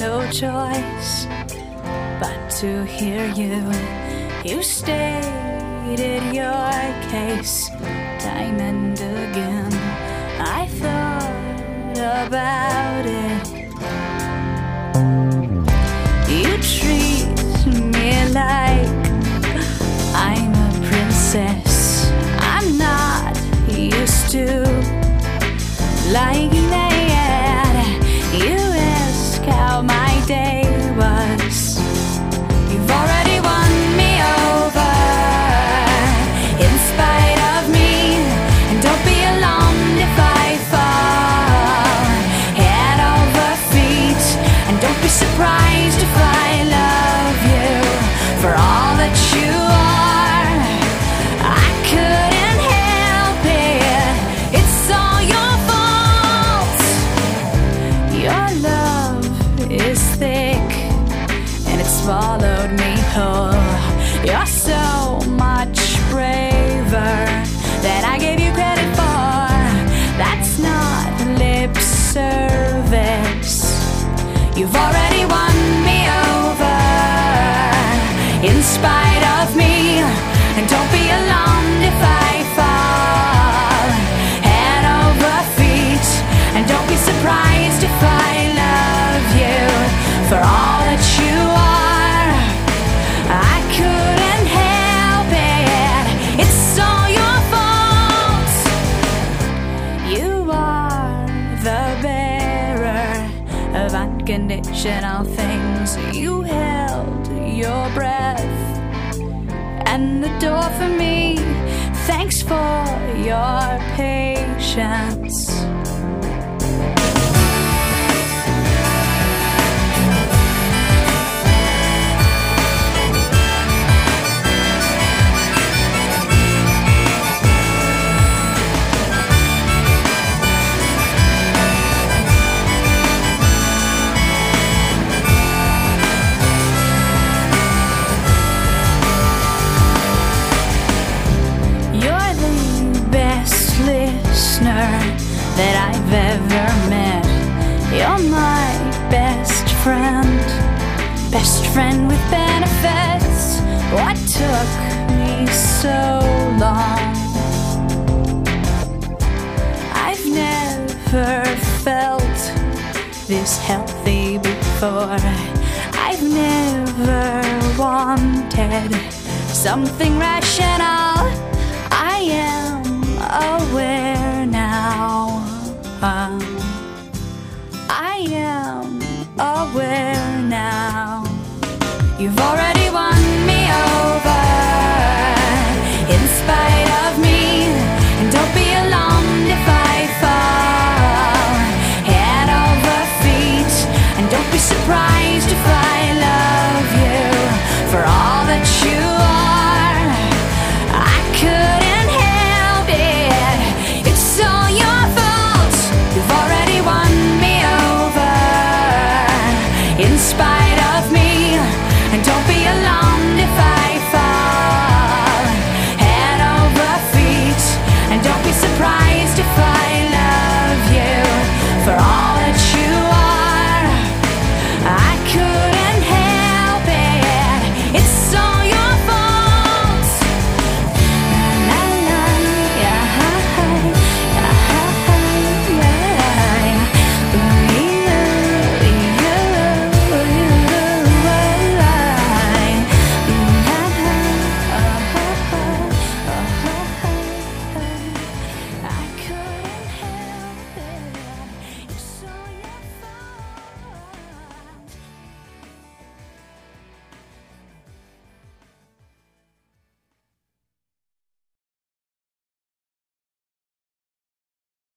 no choice but to hear you. You stated your case time and again. I thought about it. You're so much braver than I gave you credit for. That's not lip service. You've already of unconditional things. You held your breath and the door for me. Thanks for your patience. That I've ever met. You're my best friend, best friend with benefits. What took me so long? I've never felt this healthy before. I've never wanted something rational. I am aware You've already